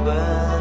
Robin.